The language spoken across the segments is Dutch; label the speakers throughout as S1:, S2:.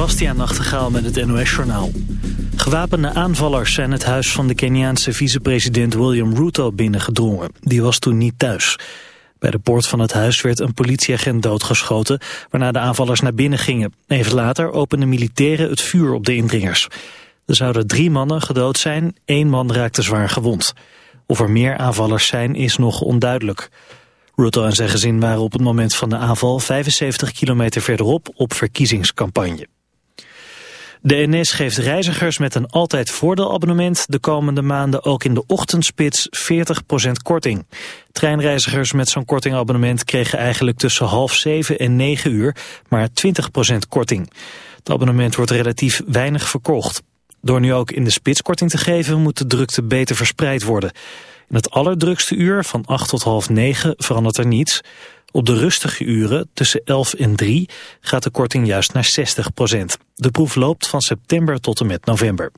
S1: Bastiaan Nachtegaal met het NOS-journaal. Gewapende aanvallers zijn het huis van de Keniaanse vicepresident William Ruto binnengedrongen. Die was toen niet thuis. Bij de poort van het huis werd een politieagent doodgeschoten... waarna de aanvallers naar binnen gingen. Even later openden militairen het vuur op de indringers. Er zouden drie mannen gedood zijn, één man raakte zwaar gewond. Of er meer aanvallers zijn is nog onduidelijk. Ruto en zijn gezin waren op het moment van de aanval 75 kilometer verderop op verkiezingscampagne. De NS geeft reizigers met een altijd voordeelabonnement de komende maanden ook in de ochtendspits 40% korting. Treinreizigers met zo'n kortingabonnement kregen eigenlijk tussen half zeven en negen uur maar 20% korting. Het abonnement wordt relatief weinig verkocht. Door nu ook in de spits korting te geven moet de drukte beter verspreid worden. In het allerdrukste uur van 8 tot half 9 verandert er niets. Op de rustige uren tussen 11 en 3 gaat de korting juist naar 60% De proef loopt van september tot en met november.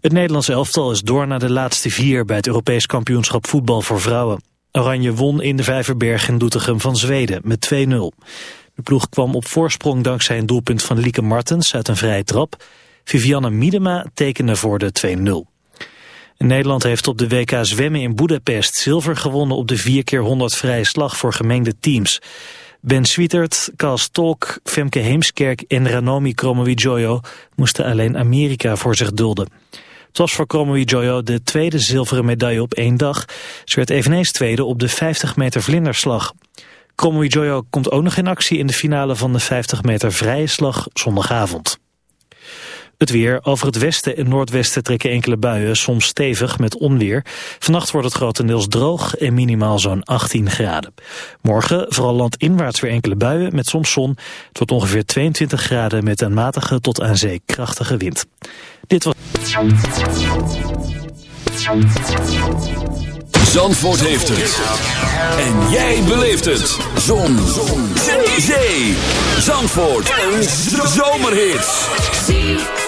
S1: Het Nederlandse elftal is door naar de laatste vier bij het Europees kampioenschap voetbal voor vrouwen. Oranje won in de Vijverberg in Doetinchem van Zweden met 2-0. De ploeg kwam op voorsprong dankzij een doelpunt van Lieke Martens uit een vrije trap. Vivianne Miedema tekende voor de 2-0. Nederland heeft op de WK zwemmen in Budapest zilver gewonnen op de 4 keer 100 vrije slag voor gemengde teams. Ben Swietert, Karl Stolk, Femke Heemskerk en Ranomi Kromowidjojo moesten alleen Amerika voor zich dulden. Het was voor Kromowidjojo de tweede zilveren medaille op één dag. Ze werd eveneens tweede op de 50 meter vlinderslag. Kromowidjojo komt ook nog in actie in de finale van de 50 meter vrije slag zondagavond. Het weer. Over het westen en noordwesten trekken enkele buien, soms stevig met onweer. Vannacht wordt het grotendeels droog en minimaal zo'n 18 graden. Morgen vooral landinwaarts weer enkele buien met soms zon. Het wordt ongeveer 22 graden met een matige tot aan zee krachtige wind. Dit was...
S2: Zandvoort heeft het. En jij beleeft het. Zon. Zon. Zee. Zandvoort. Een zomerhit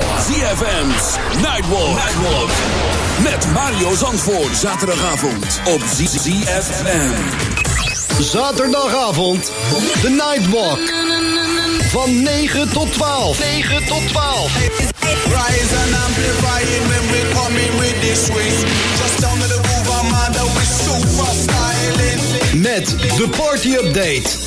S2: ZFM's Nightwalk. Nightwalk. Met Mario Zandvoort. Zaterdagavond op ZFM.
S3: Zaterdagavond. De Nightwalk. Van 9 tot 12. 9 tot 12.
S4: Rise and amplifying when we come in with this swing. Just down to the groove, I'm under with super styling.
S3: Met de party update.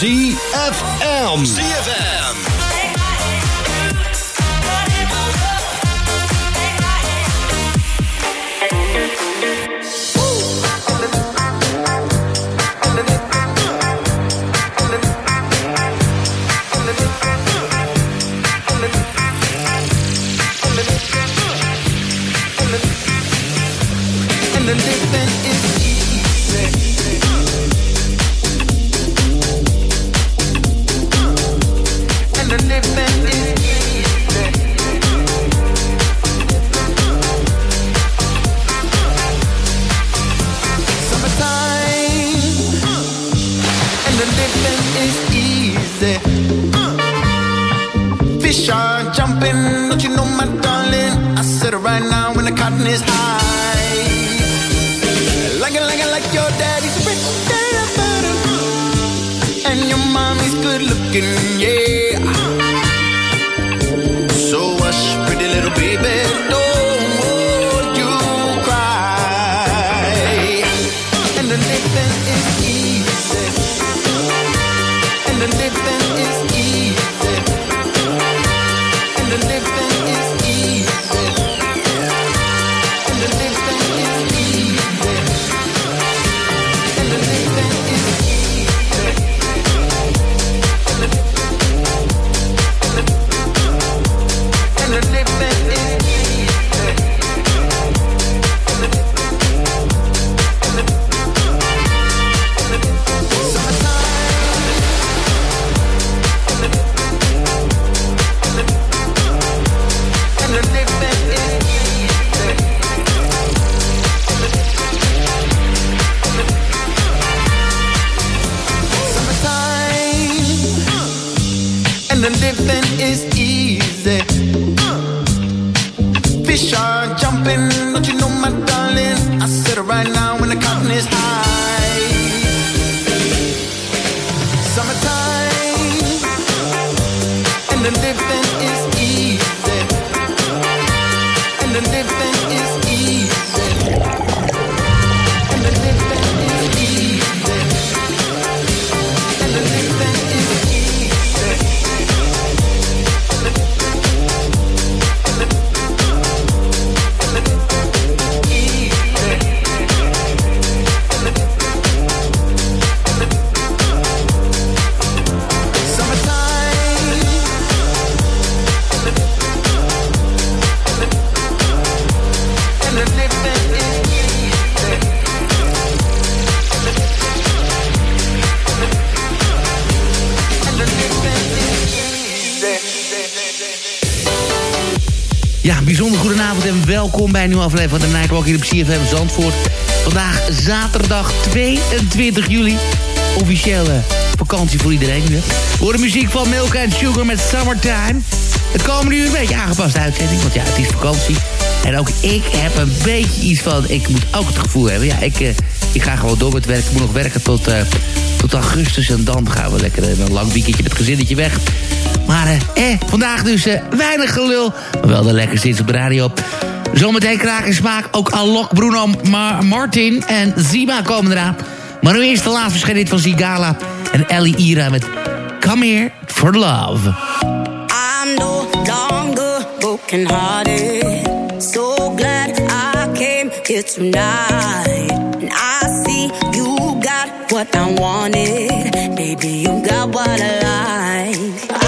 S3: ZFM. ZFM.
S4: Is easy.
S5: Bij een nieuwe aflevering van de Nightwalk hier op CFM Zandvoort. Vandaag zaterdag 22 juli. Officiële vakantie voor iedereen nu. We horen muziek van Milk and Sugar met Summertime. Het komende uur een beetje aangepaste uitzending, want ja, het is vakantie. En ook ik heb een beetje iets van, ik moet ook het gevoel hebben. Ja, ik, eh, ik ga gewoon door met werk. Ik moet nog werken tot, eh, tot augustus en dan gaan we lekker eh, een lang weekendje met het gezinnetje weg. Maar eh, vandaag dus weinig gelul. Maar wel de lekkerste iets op de radio. Zometeen kraak en smaak. Ook Alok, Bruno Ma- Martin en Zima komen eraan. Maar nu eerst de laatste verschijning van Zigala en Ellie Ira met Come Here for Love.
S6: I'm no longer broken hearted. So glad I came here tonight. And I see you got what I wanted. Baby, you got what I like.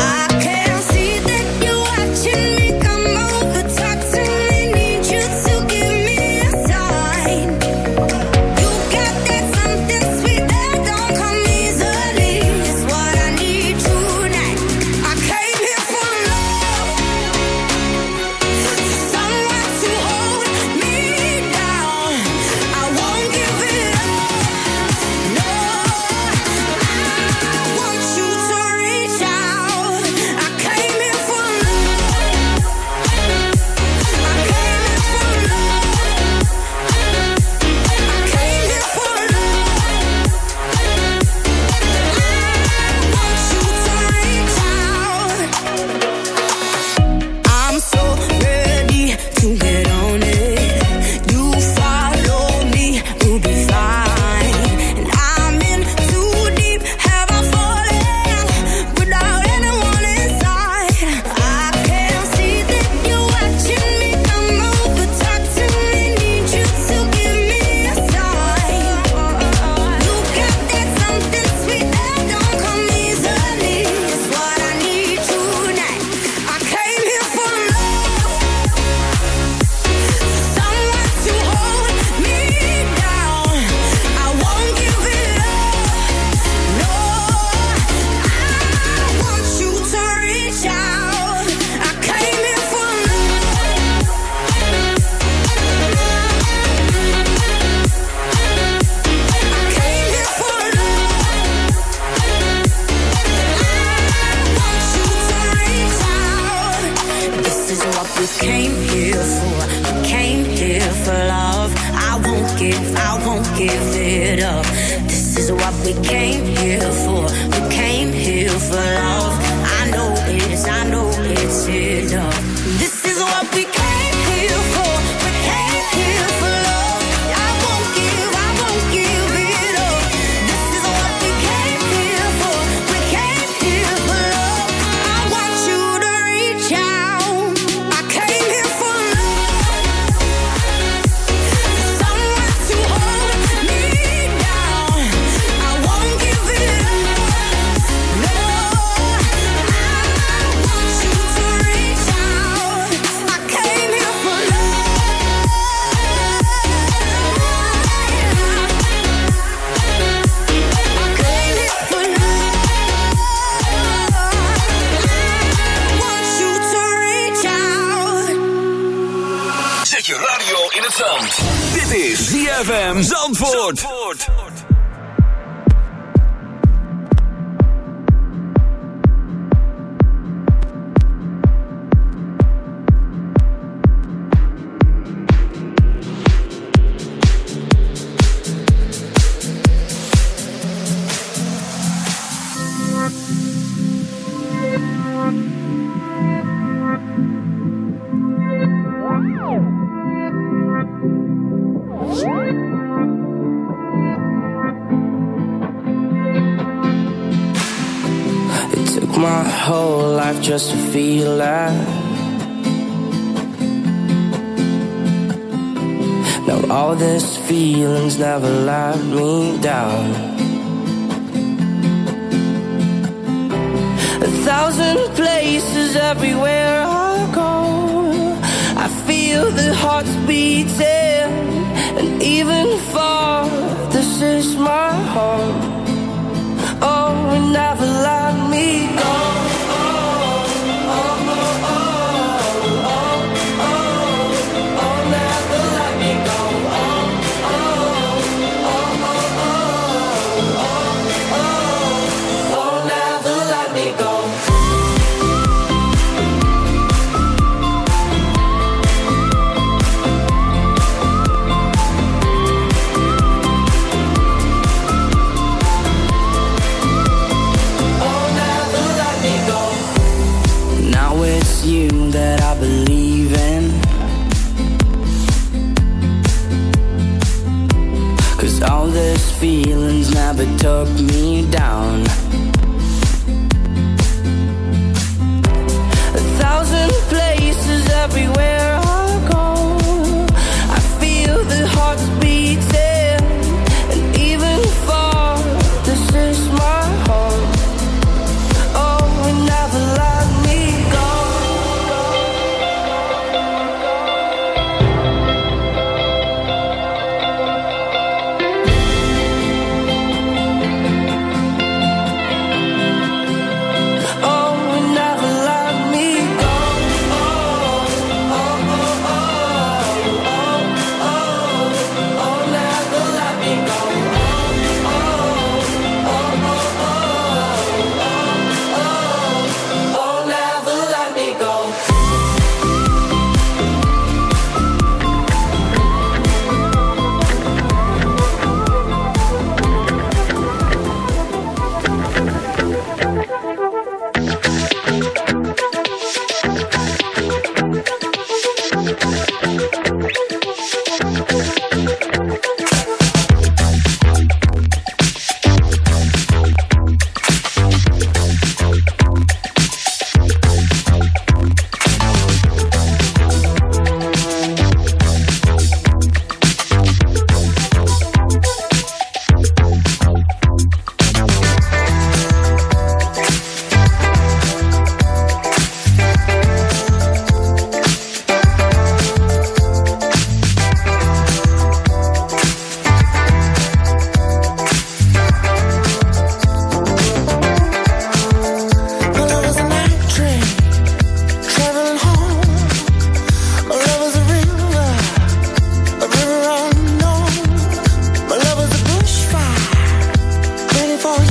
S6: just to feel alive. Now all these feelings never let me down.
S4: A thousand places
S6: everywhere I go, I feel the hearts beating, and even far, this is my home. Oh, it never let
S5: me go.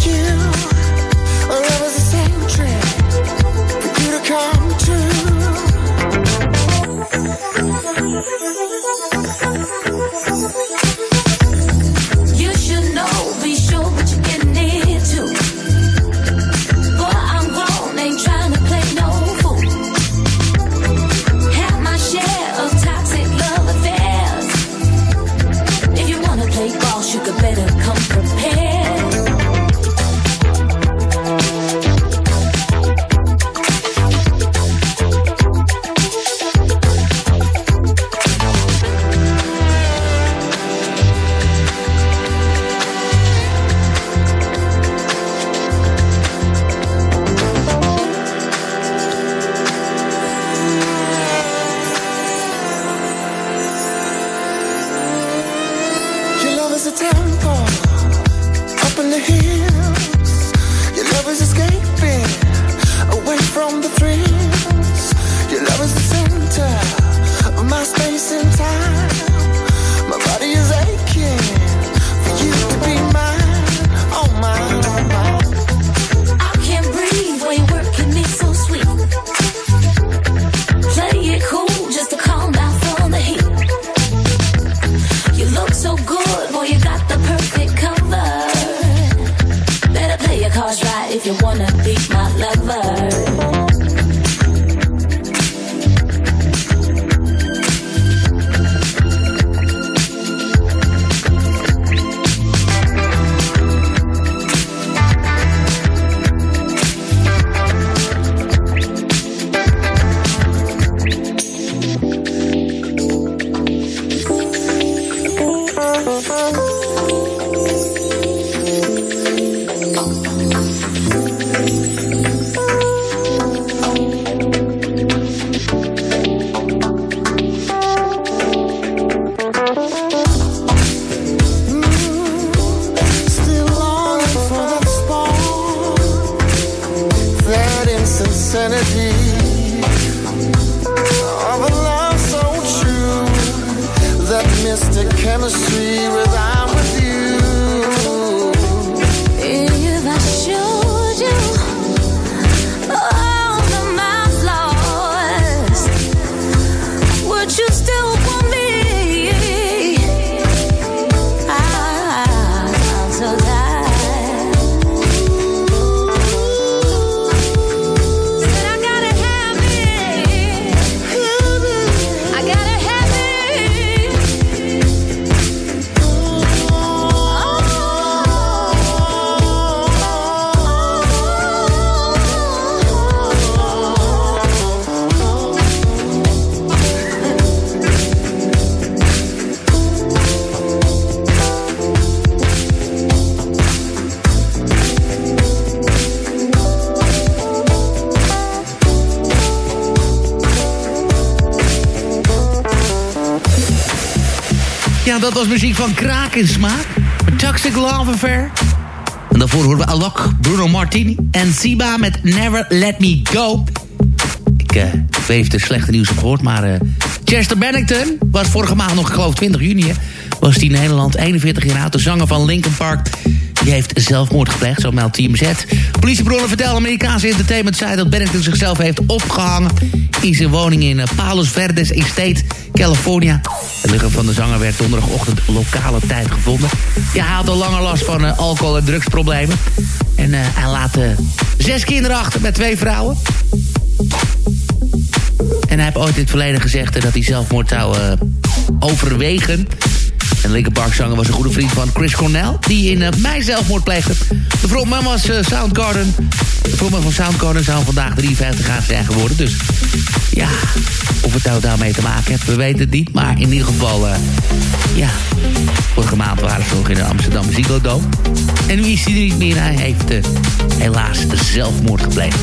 S5: you. Muziek van Kraak Smaak. Met Toxic Love Affair. En daarvoor horen we Alok, Bruno Martini en Siba met Never Let Me Go. Ik, ik weet of er slechte nieuws heb gehoord, maar... eh, Chester Bennington was vorige maand nog, ik geloof 20 juni... was die in Nederland 41 jaar oud, de zanger van Linkin Park... Die heeft zelfmoord gepleegd, zo meldt TMZ. Politiebronnen vertelden Amerikaanse entertainment zei dat Bennington zichzelf heeft opgehangen in zijn woning in eh, Palos Verdes Estate, California. Het lichaam van de zanger werd donderdagochtend lokale tijd gevonden. Ja, hij had al langer last van eh, alcohol- en drugsproblemen. En eh, hij laat zes kinderen achter met twee vrouwen. En hij heeft ooit in het verleden gezegd dat hij zelfmoord zou overwegen. En Linkin Park zanger was een goede vriend van Chris Cornell... die in eh, mei zelfmoord pleegde. De frontman was eh, Soundgarden. De frontman van Soundgarden zou vandaag 53 jaar zijn geworden. Dus ja, of het nou daarmee te maken heeft, we weten het niet. Maar in ieder geval, eh, ja... Vorige maand waren ze nog in de Amsterdam Ziggo Dome. En nu is hij er niet meer. Hij heeft helaas zelfmoord gepleegd.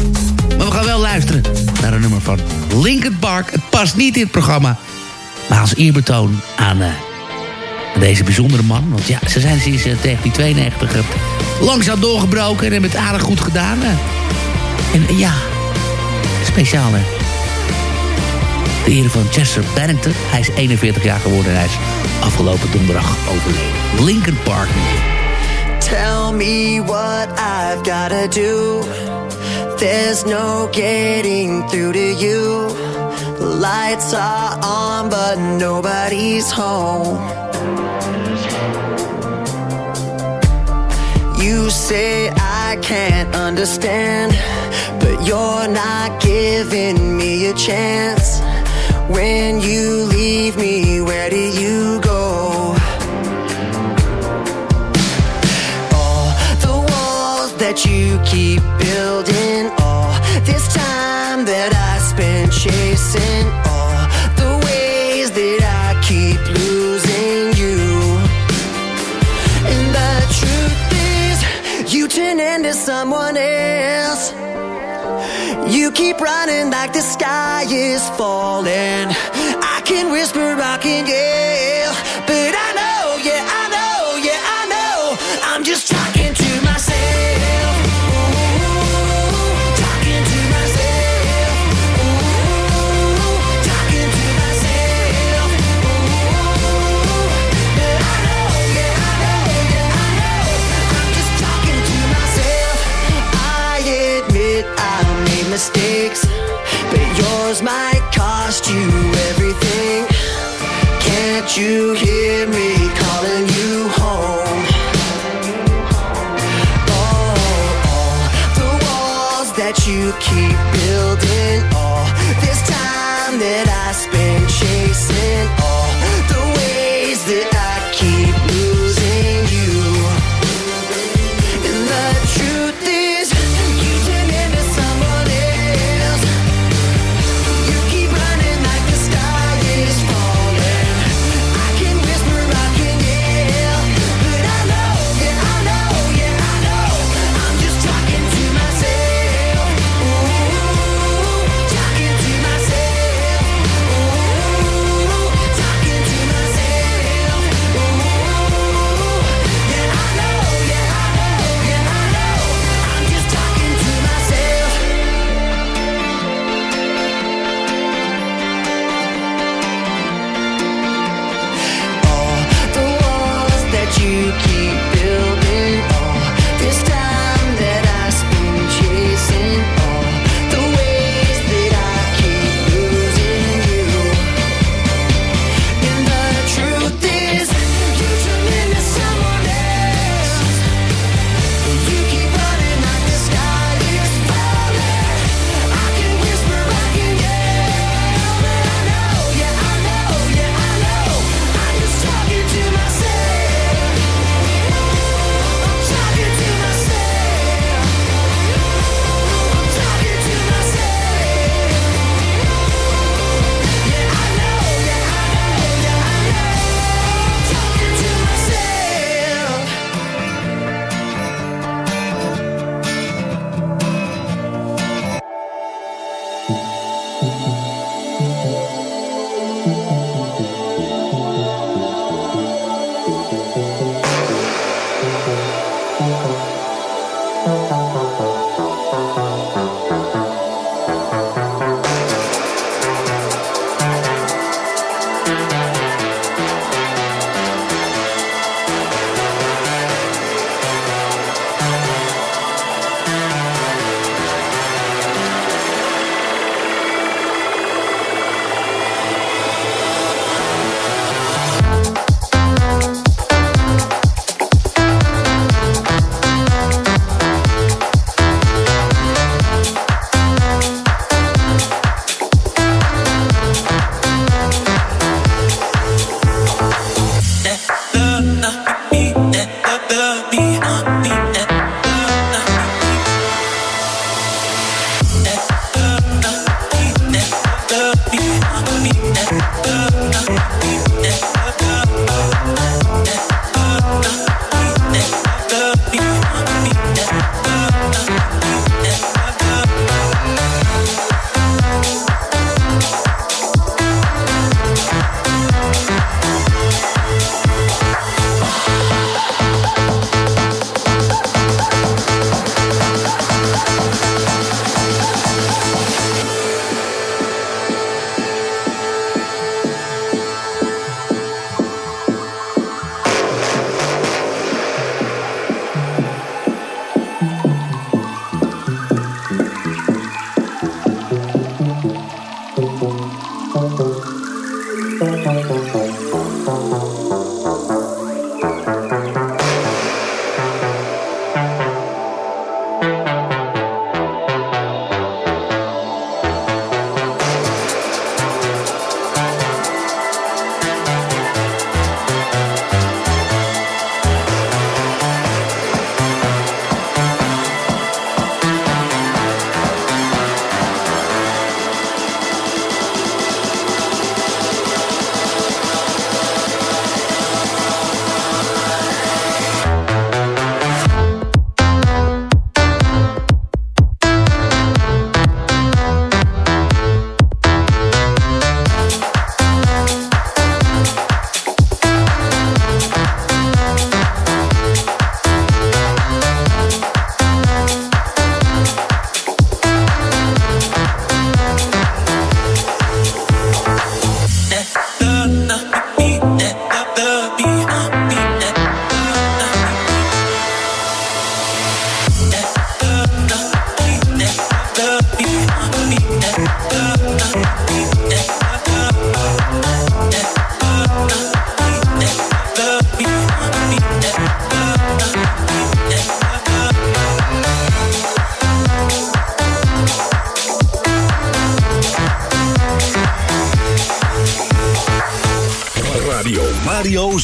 S5: Maar we gaan wel luisteren naar een nummer van Linkin Park. Het past niet in het programma. Maar als eerbetoon aan... eh, deze bijzondere man. Want ja, ze zijn sinds eh, 1992 eh, langzaam doorgebroken en hebben het aardig goed gedaan. eh. En eh, ja, speciaal hè. De ere van Chester Bennington. Hij is 41 jaar geworden en hij is afgelopen donderdag overleden. Linkin Park.
S7: Tell me what I've gotta do. There's no getting through to you. Lights are on, but nobody's home. You say I can't understand, but you're not giving me a chance. When you leave me, where do you go? All the walls that you keep building, all this time that I Running like the sky is falling. I can whisper, can yell, might cost you everything. Can't you hear Yeah.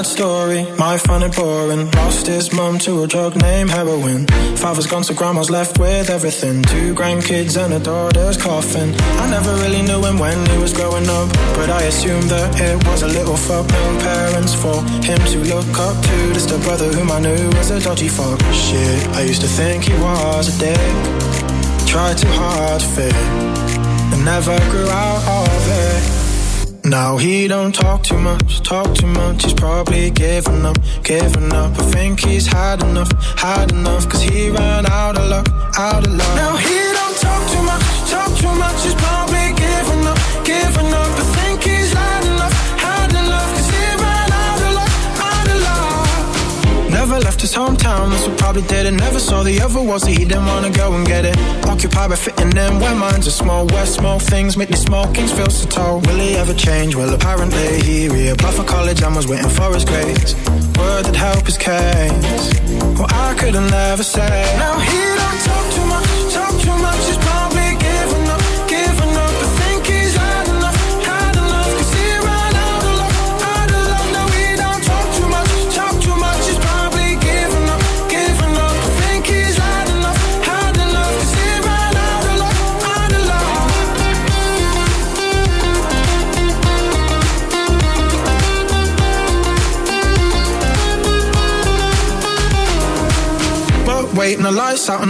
S8: Sad story, My it boring. Lost his mum to a drug named heroin. Father's gone, so grandma's left with everything. Two grandkids and a daughter's coffin. I never really knew him when he was growing up, but I assumed that it was a little fuck. No parents for him to look up to. Just a brother whom I knew was a dodgy fuck. Shit, I used to think he was a dick. Tried too hard to fit, and never grew out of it. Now he don't talk too much, talk too much. He's probably giving up, giving up. I think he's had enough, had enough. Cause he ran out of luck, out of luck. Now he his hometown, that's what probably did it. Never saw the other was that he didn't wanna go and get it. Occupied by fitting in where minds are small. Where small things make these small kings feel so tall. Will he ever change? Well, apparently he reapplied for college and was waiting for his grades. Word that help his case. Well, I couldn't never say. Now he don't talk too much,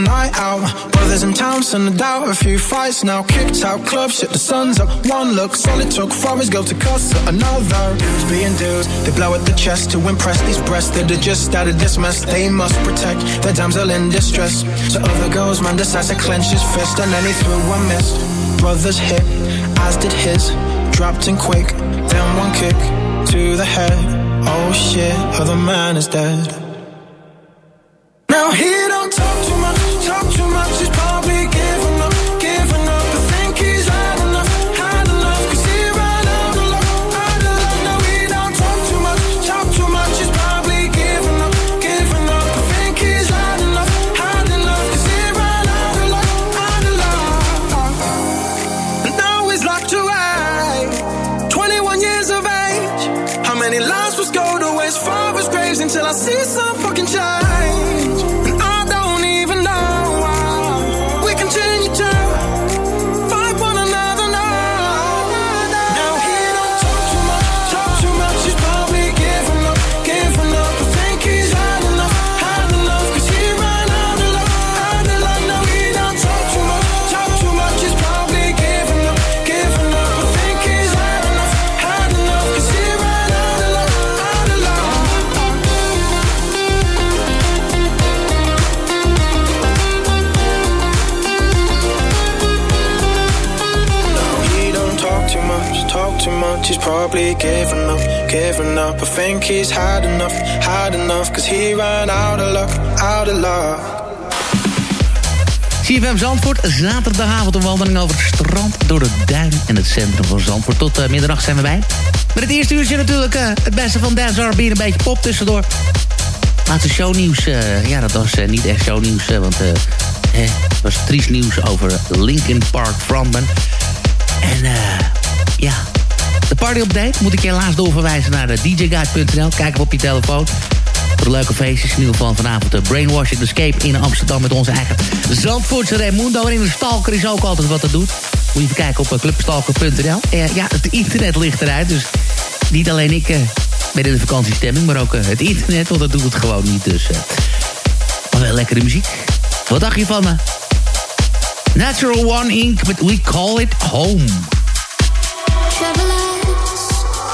S8: night out. Brothers in town, send a doubt. A few fights now, kicked out club, shit, the sun's up. One look, solid took for his girl to cuss another. It's being dudes, they blow at the chest to impress these breasts that are just out of this mess. They must protect their damsel in distress. So other girls, man decides to clench his fist, and then he threw one missed. Brothers hit, as did his. Dropped in quick, then one kick to the head. Oh shit, other man is dead. Talk too much. He's probably giving up, giving up. I think he's had enough, had enough. Cause he ran out of luck, out of luck.
S5: CFM Zandvoort, zaterdagavond een wandeling over het strand... door de duin en het centrum van Zandvoort. Tot uh, middernacht zijn we bij. Met het eerste uurtje natuurlijk uh, het beste van Dance R&B... en een beetje pop tussendoor. Laatste shownieuws, uh, ja, dat was niet echt shownieuws... want het was triest nieuws over Linkin Park frontman. En ja, de party update moet ik je helaas doorverwijzen naar djguide.nl. Kijk op je telefoon. Voor de leuke feestjes. In ieder geval vanavond de Brainwashing Escape in Amsterdam... met onze eigen Zandvoortse Raimundo. En in de Stalker is ook altijd wat te doen. Moet je even kijken op clubstalker.nl. Uh, ja, het internet ligt eruit. Dus niet alleen ik ben in de vakantiestemming... maar ook het internet, want dat doet het gewoon niet. Dus maar wel lekkere muziek. Wat dacht je van me? Natural One Inc. met We Call It Home.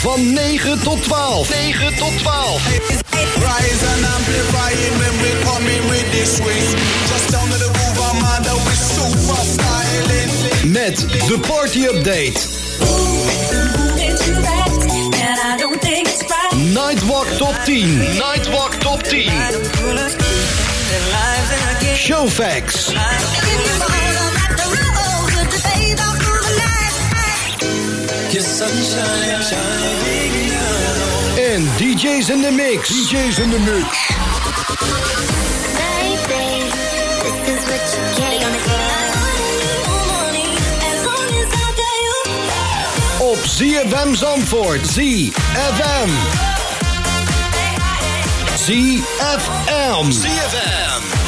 S3: Van 9 tot 12. 9 tot 12.
S9: Rise and amplify when we coming with this. Just down to the styling.
S3: Met de party update. Nightwalk top 10. Nightwalk top 10. Showfax. En DJ's in the mix. DJ's in the mix. Op CFM. Op ZFM Zandvoort. ZFM. ZFM. ZFM.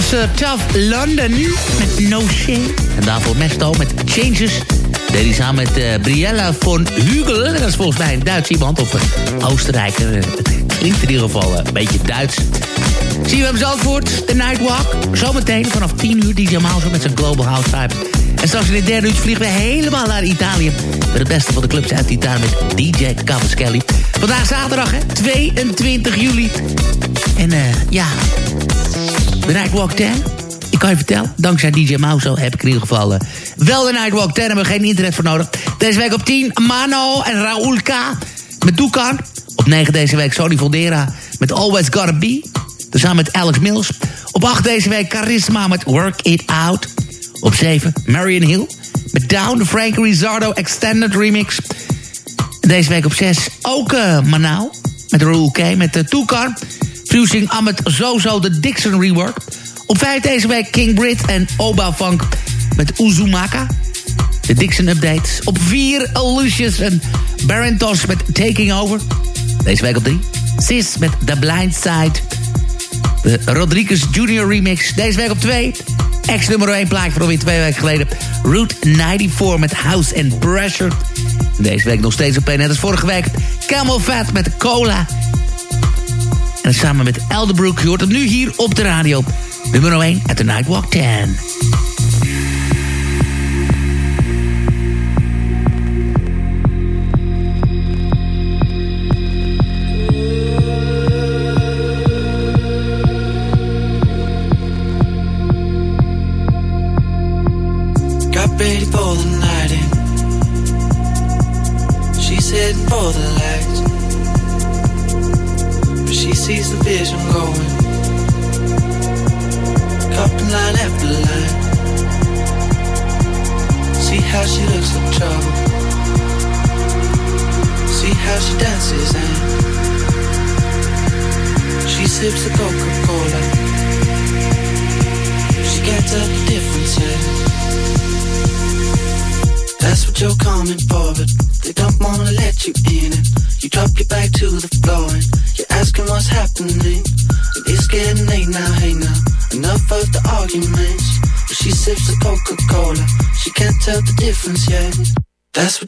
S5: Was eh, Tough London met No Shame. En daarvoor Mesto met Changes. Deed hij samen met eh, Briella von Hugel. Dat is volgens mij een Duits iemand of een Oostenrijker. Eh, Het klinkt in ieder geval een beetje Duits. Zien we hem Zandvoort, de Nightwalk. Zometeen vanaf 10 uur DJ Mouse met zijn Global House Vibes. En straks in de derde uur vliegen we helemaal naar Italië. Met het beste van de clubs uit Italië met DJ Cavaschelli. Vandaag zaterdag, hè, 22 juli. En ja, de Nightwalk 10. Ik kan je vertellen, dankzij DJ Mauso heb ik in ieder geval eh, wel de Nightwalk 10. Hebben we geen internet voor nodig. Deze week op 10, Mano en Raúl K. Met Doekan. Op 9 deze week Sony Voldera met Always Gotta Be. Tezamen met Alex Mills. Op 8 deze week Charisma met Work It Out. Op 7 Marion Hill met Down, de Frank Rizzardo Extended Remix. Deze week op 6 ook eh Manau met Raúl K. met uh, Toekan. Fusing Ahmed Zozo de Dixon rework. Op 5 deze week King Brit en Oba Funk met Uzumaka. De Dixon updates. Op 4 Lucius en Barentos met Taking Over. Deze week op 3 Sis met The Blind Side. De Rodriguez Junior remix. Deze week op 2 Ex nummer 1 plaatje van alweer twee weken geleden. Route 94 met House and Pressure. Deze week nog steeds op 1 net als vorige week. Camel Fat met Cola. En samen met Elderbrook. Je hoort het nu hier op de radio. Nummer 1 uit de Nightwalk 10.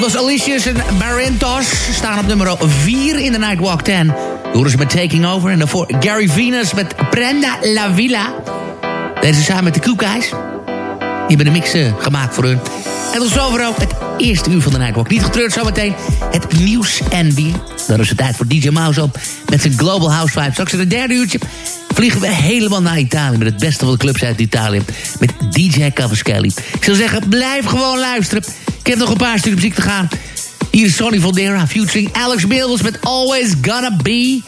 S5: dat was Alicia's en Barentos. Staan op nummer 4 in de Nightwalk 10. Horen ze met Taking Over. En daarvoor Gary Venus met Prenda La Villa. Deze samen met de Cook. Die hebben de mix uh, gemaakt voor hun. En tot zover ook het eerste uur van de Nightwalk. Niet getreurd zometeen het nieuws en weer. Dan is het tijd voor DJ Mouse op met zijn Global House Vibe. Straks in het derde uurtje vliegen we helemaal naar Italië... met het beste van de clubs uit Italië. Met DJ Cavaschelli. Ik zou zeggen, blijf gewoon luisteren. Heb nog een paar stukken muziek te gaan. Hier is Sonny Voldera featuring Alex Mills met Always Gonna Be.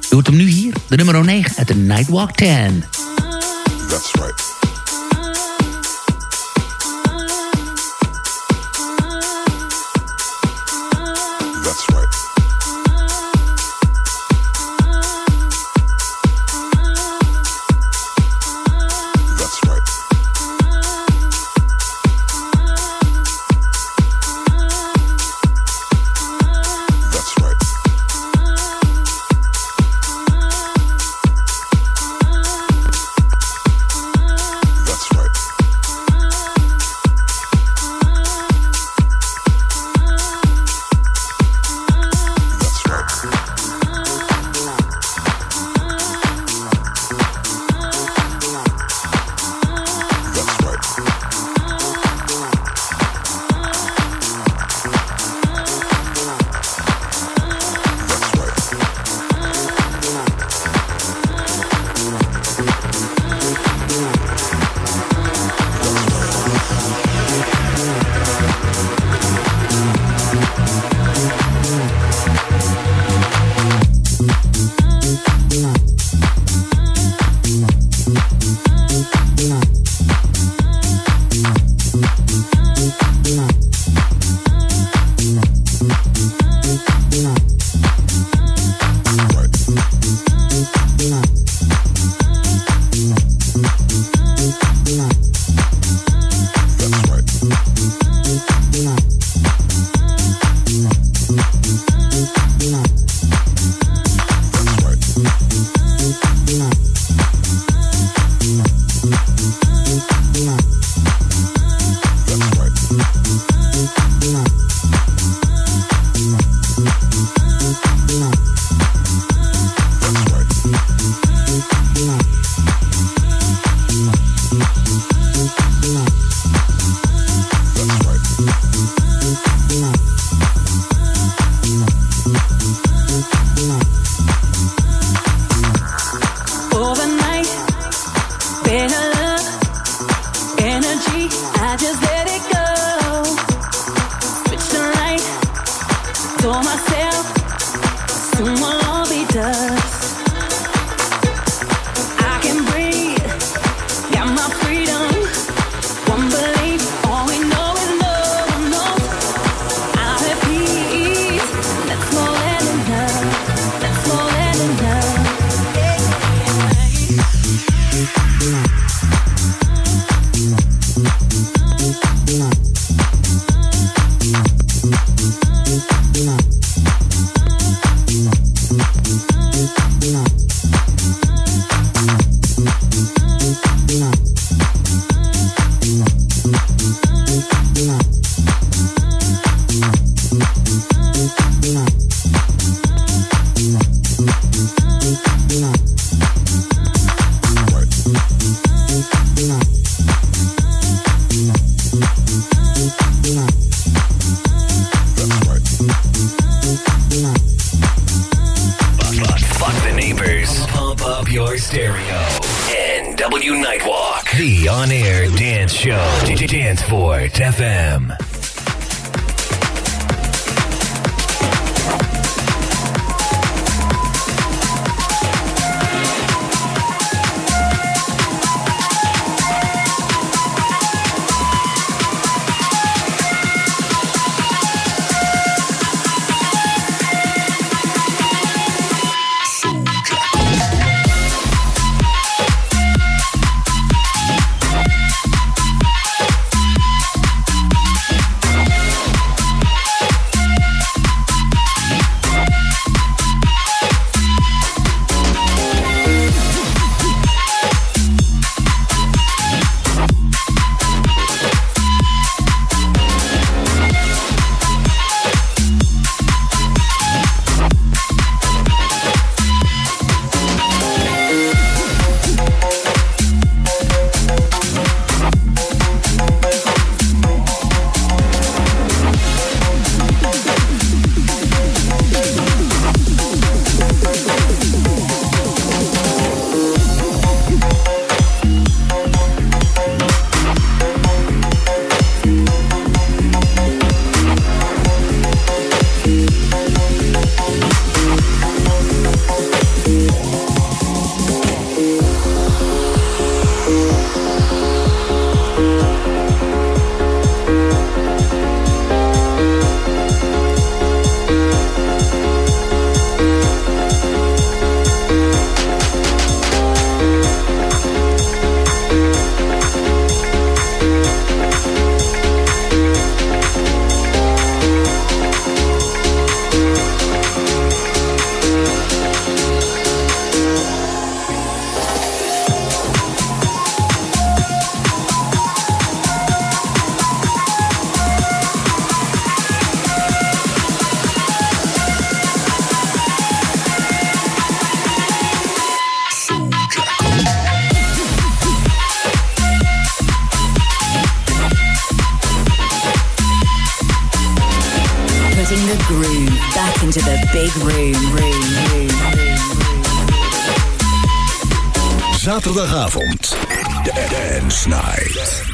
S5: Je hoort hem nu hier, de nummer 9 uit de Nightwalk 10.
S10: That's right.
S11: rain, rain, rain. rain. Zaterdagavond, de Dance
S7: Night.